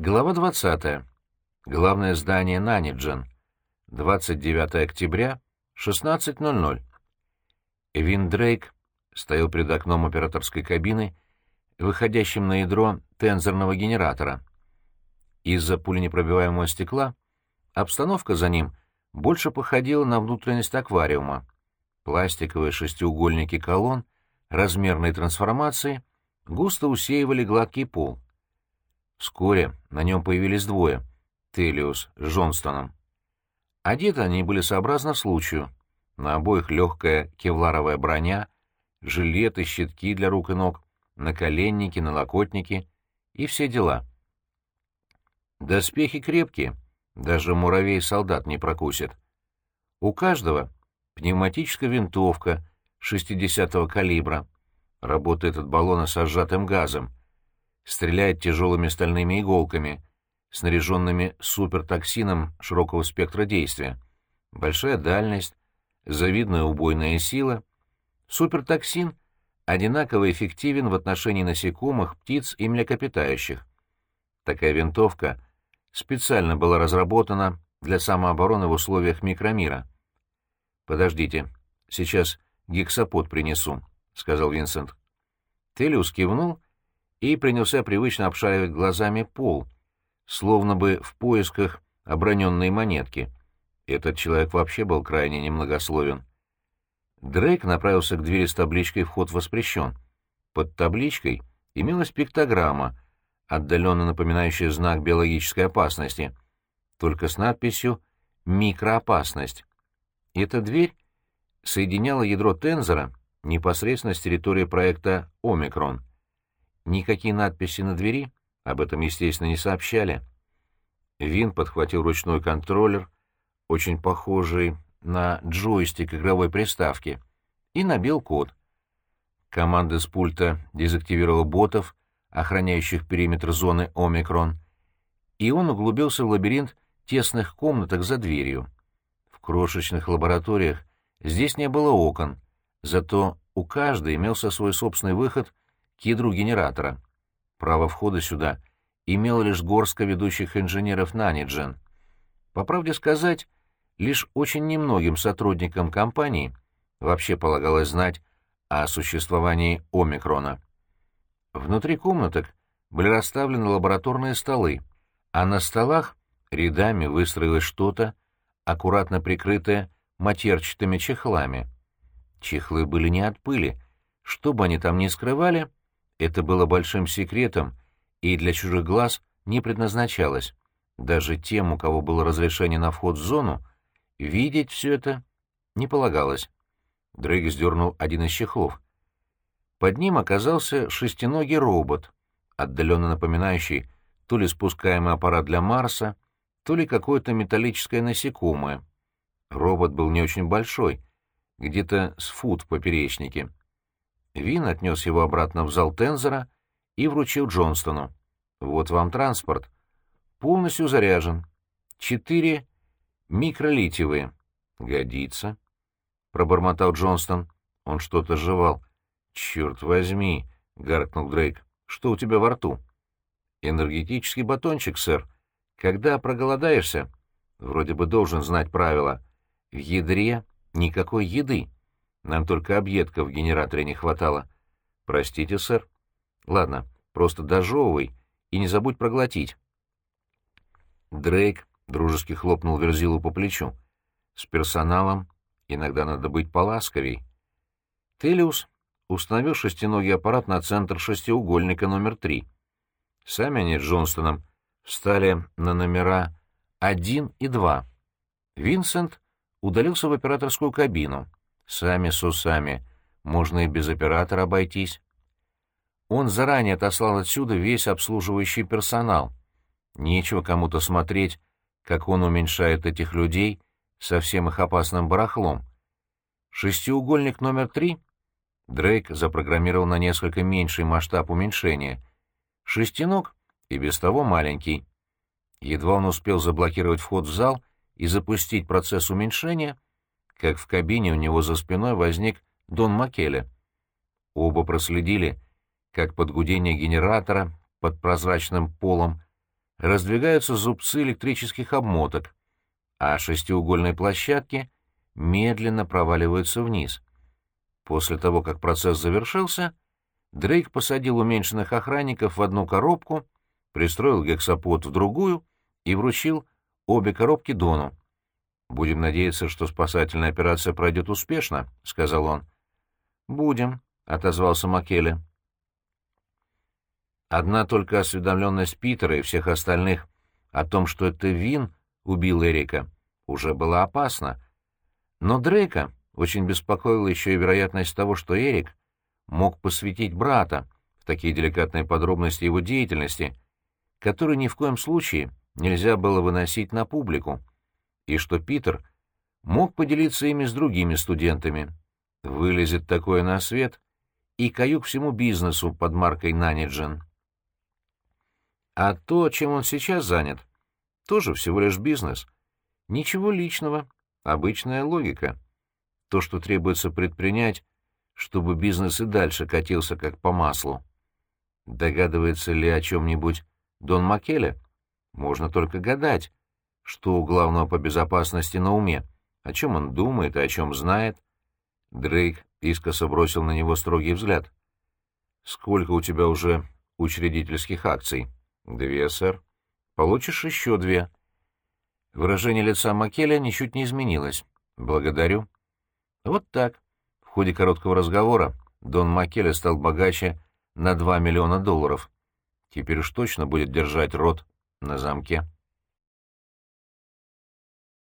Глава 20. Главное здание Наниджен. 29 октября, 16.00. Вин Дрейк стоял перед окном операторской кабины, выходящим на ядро тензорного генератора. Из-за пуленепробиваемого стекла обстановка за ним больше походила на внутренность аквариума. Пластиковые шестиугольники колонн размерной трансформации густо усеивали гладкий пол — Вскоре на нем появились двое — Телиус с Джонстоном. Одеты они были сообразно случаю. На обоих легкая кевларовая броня, жилеты, щитки для рук и ног, наколенники, налокотники и все дела. Доспехи крепкие, даже муравей-солдат не прокусит. У каждого пневматическая винтовка 60-го калибра. Работает от баллона со сжатым газом — стреляет тяжелыми стальными иголками, снаряженными супертоксином широкого спектра действия. Большая дальность, завидная убойная сила. Супертоксин одинаково эффективен в отношении насекомых, птиц и млекопитающих. Такая винтовка специально была разработана для самообороны в условиях микромира. «Подождите, сейчас гексапод принесу», — сказал Винсент. Телиус кивнул и принялся привычно обшаривать глазами пол, словно бы в поисках оброненной монетки. Этот человек вообще был крайне немногословен. Дрейк направился к двери с табличкой «Вход воспрещен». Под табличкой имелась пиктограмма, отдаленно напоминающая знак биологической опасности, только с надписью «Микроопасность». Эта дверь соединяла ядро тензора непосредственно с территорией проекта «Омикрон». Никакие надписи на двери об этом, естественно, не сообщали. Вин подхватил ручной контроллер, очень похожий на джойстик игровой приставки, и набил код. Команда с пульта дезактивировала ботов, охраняющих периметр зоны «Омикрон», и он углубился в лабиринт тесных комнаток за дверью. В крошечных лабораториях здесь не было окон, зато у каждой имелся свой собственный выход к ядру генератора. Право входа сюда имел лишь горстка ведущих инженеров Наниджен. По правде сказать, лишь очень немногим сотрудникам компании вообще полагалось знать о существовании омикрона. Внутри комнаток были расставлены лабораторные столы, а на столах рядами выстроилось что-то, аккуратно прикрытое матерчатыми чехлами. Чехлы были не от пыли, что бы они там ни скрывали, это было большим секретом и для чужих глаз не предназначалось. Даже тем, у кого было разрешение на вход в зону, видеть все это не полагалось. Дрейк сдернул один из чехлов. Под ним оказался шестиногий робот, отдаленно напоминающий то ли спускаемый аппарат для Марса, то ли какое-то металлическое насекомое. Робот был не очень большой, где-то с фут в поперечнике. Вин отнес его обратно в зал Тензера и вручил Джонстону. «Вот вам транспорт. Полностью заряжен. Четыре микролитиевые. Годится», — пробормотал Джонстон. Он что-то жевал. «Черт возьми», — гаркнул Дрейк. «Что у тебя во рту?» «Энергетический батончик, сэр. Когда проголодаешься, вроде бы должен знать правила. В ядре никакой еды». Нам только объедков в генераторе не хватало. Простите, сэр. Ладно, просто дожевывай и не забудь проглотить. Дрейк дружески хлопнул Верзилу по плечу. С персоналом иногда надо быть поласковей. Телиус установил шестиногий аппарат на центр шестиугольника номер три. Сами они с Джонстоном встали на номера один и два. Винсент удалился в операторскую кабину — Сами с усами. Можно и без оператора обойтись. Он заранее отослал отсюда весь обслуживающий персонал. Нечего кому-то смотреть, как он уменьшает этих людей со всем их опасным барахлом. Шестиугольник номер три Дрейк запрограммировал на несколько меньший масштаб уменьшения. Шестиног и без того маленький. Едва он успел заблокировать вход в зал и запустить процесс уменьшения — как в кабине у него за спиной возник Дон Макеле. Оба проследили, как под гудение генератора под прозрачным полом раздвигаются зубцы электрических обмоток, а шестиугольные площадки медленно проваливаются вниз. После того, как процесс завершился, Дрейк посадил уменьшенных охранников в одну коробку, пристроил гексапод в другую и вручил обе коробки Дону. «Будем надеяться, что спасательная операция пройдет успешно», — сказал он. «Будем», — отозвался Маккеле. Одна только осведомленность Питера и всех остальных о том, что это Вин убил Эрика, уже была опасна. Но Дрейка очень беспокоила еще и вероятность того, что Эрик мог посвятить брата в такие деликатные подробности его деятельности, которые ни в коем случае нельзя было выносить на публику, и что Питер мог поделиться ими с другими студентами. Вылезет такое на свет, и каюк всему бизнесу под маркой «Наниджен». А то, чем он сейчас занят, тоже всего лишь бизнес. Ничего личного, обычная логика. То, что требуется предпринять, чтобы бизнес и дальше катился как по маслу. Догадывается ли о чем-нибудь Дон Макеле? Можно только гадать, что у главного по безопасности на уме, о чем он думает и о чем знает. Дрейк искоса бросил на него строгий взгляд. «Сколько у тебя уже учредительских акций?» «Две, сэр. Получишь еще две». Выражение лица Макеля ничуть не изменилось. «Благодарю». Вот так. В ходе короткого разговора Дон Макеля стал богаче на 2 миллиона долларов. Теперь уж точно будет держать рот на замке.